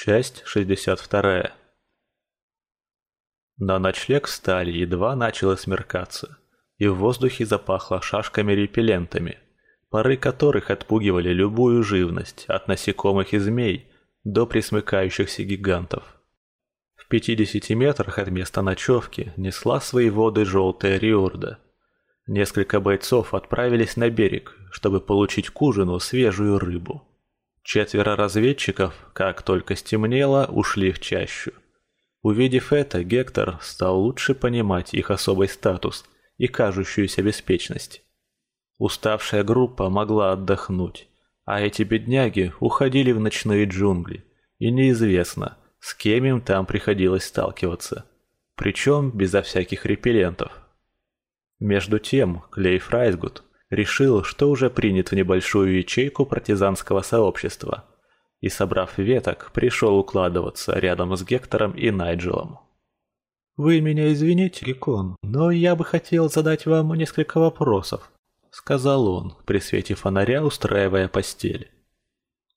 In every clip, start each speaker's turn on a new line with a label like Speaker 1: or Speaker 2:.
Speaker 1: Часть 62. На ночлег встали, едва начало смеркаться, и в воздухе запахло шашками-репеллентами, пары которых отпугивали любую живность, от насекомых и змей до присмыкающихся гигантов. В 50 метрах от места ночевки несла свои воды желтая риорда. Несколько бойцов отправились на берег, чтобы получить к ужину свежую рыбу. Четверо разведчиков, как только стемнело, ушли в чащу. Увидев это, Гектор стал лучше понимать их особый статус и кажущуюся беспечность. Уставшая группа могла отдохнуть, а эти бедняги уходили в ночные джунгли, и неизвестно, с кем им там приходилось сталкиваться, причем безо всяких репеллентов. Между тем, Клей Фрайсгуд решил, что уже принят в небольшую ячейку партизанского сообщества, и, собрав веток, пришел укладываться рядом с Гектором и Найджелом.
Speaker 2: «Вы меня извините, Гекон, но я бы хотел задать вам несколько вопросов», — сказал он, при свете фонаря устраивая постель.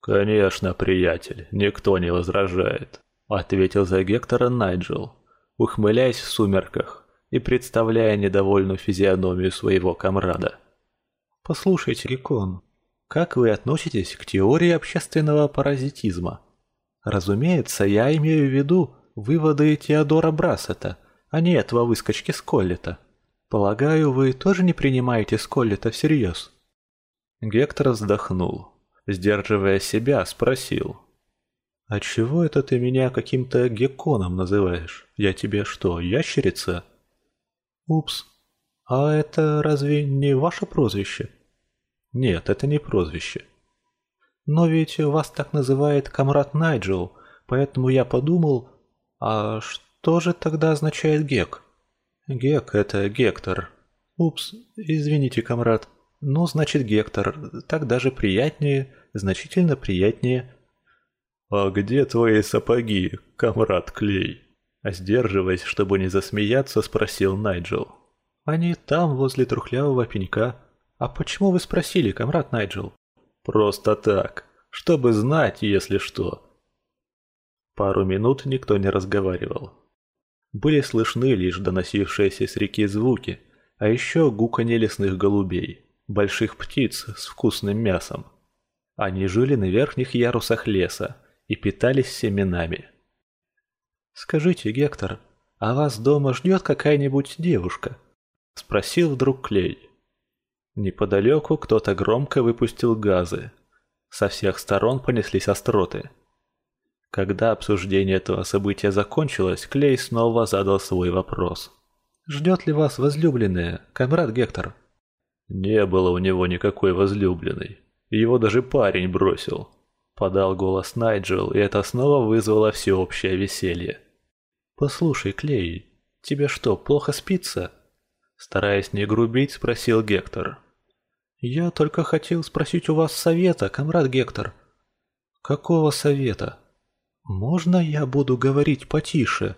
Speaker 1: «Конечно, приятель, никто не возражает», — ответил за Гектора Найджел, ухмыляясь в сумерках и представляя недовольную физиономию своего комрада.
Speaker 2: Послушайте, Рикон, как вы относитесь к теории общественного паразитизма? Разумеется, я имею в виду выводы Теодора Брассета, а не этого выскочки Сколлета. Полагаю, вы тоже не принимаете Сколлета всерьез?
Speaker 1: Гектор вздохнул. Сдерживая себя, спросил. «А чего это ты меня каким-то гекконом называешь? Я тебе что, ящерица?»
Speaker 2: «Упс, «А это разве не ваше прозвище?»
Speaker 1: «Нет, это не прозвище».
Speaker 2: «Но ведь вас так называет комрад Найджел, поэтому я подумал, а что же тогда означает Гек?»
Speaker 1: «Гек — это Гектор».
Speaker 2: «Упс, извините, комрад. Ну, значит, Гектор. Так даже приятнее, значительно приятнее».
Speaker 1: «А где твои сапоги, комрад Клей?» Сдерживаясь, чтобы не засмеяться, спросил Найджел.
Speaker 2: «Они там, возле трухлявого пенька. А почему вы спросили, комрад Найджел?»
Speaker 1: «Просто так, чтобы знать, если что». Пару минут никто не разговаривал. Были слышны лишь доносившиеся с реки звуки, а еще гуканье лесных голубей, больших птиц с вкусным мясом. Они жили на верхних ярусах леса и питались семенами.
Speaker 2: «Скажите, Гектор, а вас дома ждет какая-нибудь девушка?»
Speaker 1: — спросил вдруг Клей. Неподалеку кто-то громко выпустил газы. Со всех сторон понеслись остроты. Когда обсуждение этого события закончилось, Клей снова задал свой вопрос.
Speaker 2: «Ждет ли вас возлюбленная, комрад Гектор?»
Speaker 1: «Не было у него никакой возлюбленной. Его даже парень бросил», — подал голос Найджел, и это снова вызвало всеобщее веселье.
Speaker 2: «Послушай, Клей, тебе что, плохо спится?»
Speaker 1: Стараясь не грубить, спросил Гектор.
Speaker 2: «Я только хотел спросить у вас совета, комрад Гектор».
Speaker 1: «Какого совета?»
Speaker 2: «Можно я буду говорить потише?»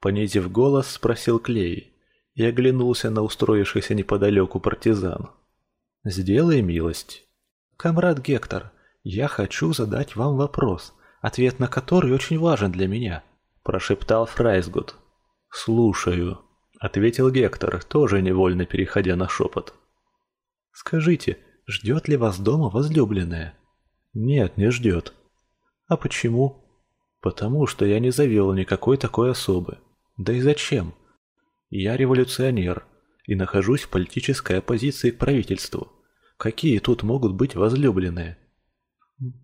Speaker 1: Понизив голос, спросил Клей и оглянулся на устроившийся неподалеку партизан. «Сделай милость».
Speaker 2: «Комрад Гектор, я хочу задать вам вопрос, ответ на который очень важен для меня»,
Speaker 1: прошептал Фрайсгуд. «Слушаю», ответил Гектор, тоже невольно переходя на шепот.
Speaker 2: «Скажите, ждет ли вас дома возлюбленная?»
Speaker 1: «Нет, не ждет».
Speaker 2: «А почему?»
Speaker 1: «Потому что я не завел никакой такой особы. Да и зачем? Я революционер и нахожусь в политической оппозиции к правительству. Какие тут могут быть возлюбленные?»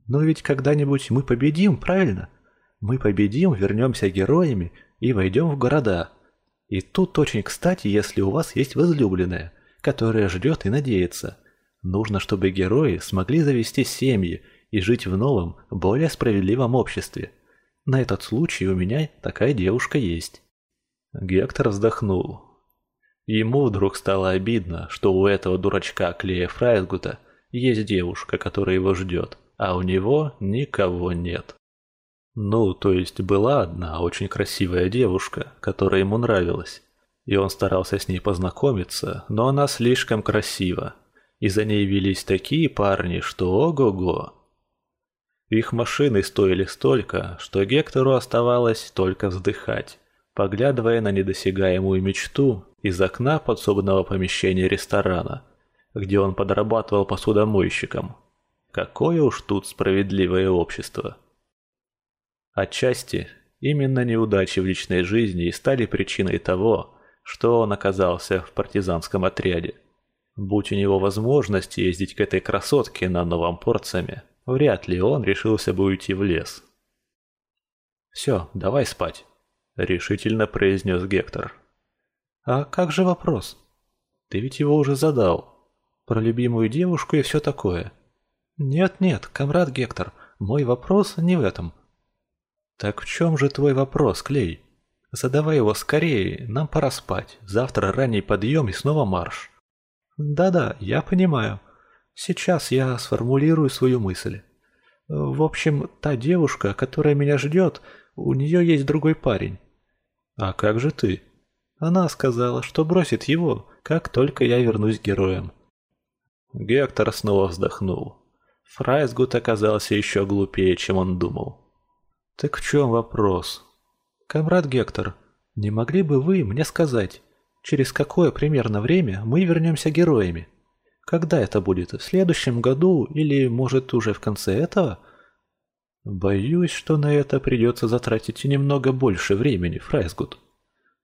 Speaker 2: «Но ведь когда-нибудь мы победим, правильно? Мы победим, вернемся героями и войдем в города». И тут очень кстати, если у вас есть возлюбленная, которая ждет и надеется. Нужно, чтобы герои смогли завести семьи и жить в новом, более справедливом обществе. На этот случай у меня такая девушка есть.
Speaker 1: Гектор вздохнул. Ему вдруг стало обидно, что у этого дурачка Клея Фрайсгута есть девушка, которая его ждет, а у него никого нет. Ну, то есть была одна очень красивая девушка, которая ему нравилась. И он старался с ней познакомиться, но она слишком красива. И за ней велись такие парни, что ого-го. Их машины стоили столько, что Гектору оставалось только вздыхать, поглядывая на недосягаемую мечту из окна подсобного помещения ресторана, где он подрабатывал посудомойщиком. Какое уж тут справедливое общество. Отчасти именно неудачи в личной жизни и стали причиной того, что он оказался в партизанском отряде. Будь у него возможность ездить к этой красотке на новом порцами, вряд ли он решился бы уйти в лес. «Все, давай спать», — решительно произнес Гектор. «А как же вопрос? Ты ведь его уже задал. Про любимую девушку и все такое». «Нет-нет, комрад Гектор, мой вопрос не в этом». «Так в чем же твой вопрос, Клей? Задавай его скорее, нам пора спать. Завтра ранний подъем и снова марш». «Да-да, я понимаю. Сейчас я сформулирую свою мысль. В общем, та девушка, которая меня ждет, у нее есть другой парень». «А как же ты?» Она сказала, что бросит его, как только я вернусь героем. Гектор снова вздохнул. Фрайсгуд оказался еще глупее, чем он думал. «Так в чем вопрос?» «Камрад Гектор, не могли бы вы мне сказать, через какое примерно время мы вернемся героями? Когда это будет, в следующем году или, может, уже в конце этого?» «Боюсь, что на это придется затратить немного больше времени, Фрайсгуд.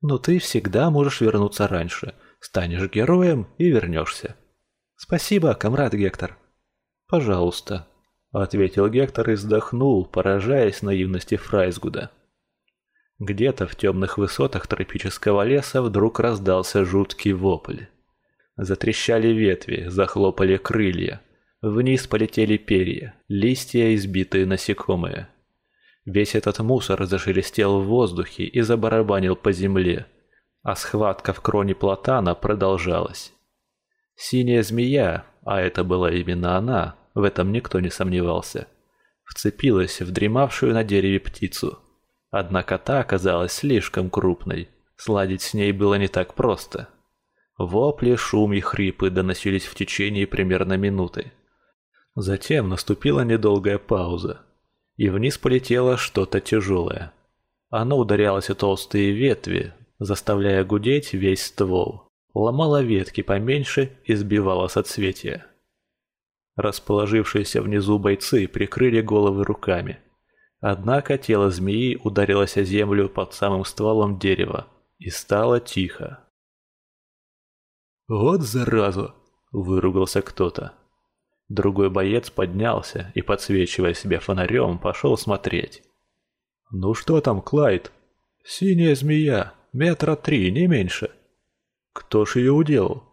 Speaker 1: Но ты всегда можешь вернуться раньше, станешь героем и вернешься». «Спасибо, комрад Гектор». «Пожалуйста», — ответил Гектор и вздохнул, поражаясь наивности Фрайсгуда. Где-то в темных высотах тропического леса вдруг раздался жуткий вопль. Затрещали ветви, захлопали крылья. Вниз полетели перья, листья избитые насекомые. Весь этот мусор зашелестел в воздухе и забарабанил по земле, а схватка в кроне платана продолжалась. Синяя змея, а это была именно она, в этом никто не сомневался, вцепилась в дремавшую на дереве птицу – Однако та оказалась слишком крупной. Сладить с ней было не так просто. Вопли, шум и хрипы доносились в течение примерно минуты. Затем наступила недолгая пауза, и вниз полетело что-то тяжелое. Оно ударялось о толстые ветви, заставляя гудеть весь ствол, ломало ветки поменьше и сбивало соцветия. Расположившиеся внизу бойцы прикрыли головы руками – Однако тело змеи ударилось о землю под самым стволом дерева, и стало тихо. «Вот зараза!» – выругался кто-то. Другой боец поднялся и, подсвечивая себя фонарем, пошел смотреть. «Ну что там, Клайд?» «Синяя змея, метра три, не меньше». «Кто ж ее уделал?»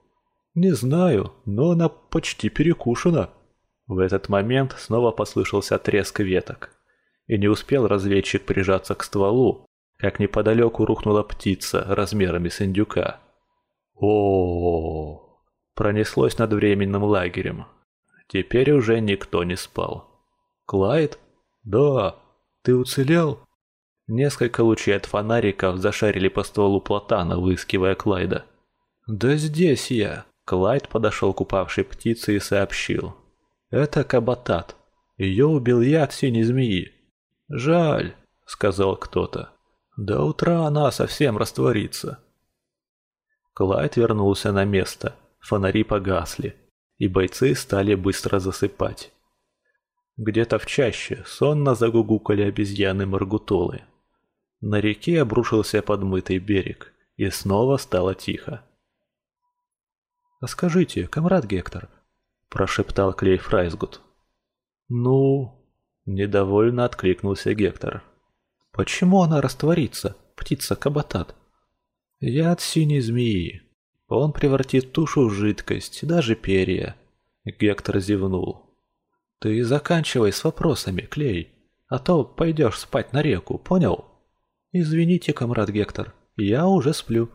Speaker 1: «Не знаю, но она почти перекушена». В этот момент снова послышался треск веток и не успел разведчик прижаться к стволу, как неподалеку рухнула птица размерами с индюка. о, Пронеслось над временным лагерем. Теперь уже никто не спал. «Клайд? Да. Ты уцелел?» Несколько лучей от фонариков зашарили по стволу платана, выискивая Клайда. «Да здесь я!» Клайд подошел к упавшей птице и сообщил. «Это кабатат. Ее убил я синей змеи. «Жаль», — сказал кто-то. «До утра она совсем растворится». Клайд вернулся на место, фонари погасли, и бойцы стали быстро засыпать. Где-то в чаще сонно загугукали обезьяны-маргутолы. На реке обрушился подмытый берег, и снова стало тихо. «А скажите, комрад Гектор», – прошептал Клей Фрайсгуд. «Ну...» Недовольно откликнулся Гектор. «Почему она растворится, птица Кабатат?» «Яд синей змеи. Он превратит тушу в жидкость, даже перья». Гектор зевнул. «Ты заканчивай с вопросами, Клей, а то пойдешь спать на реку, понял?» «Извините, комрад Гектор, я уже сплю».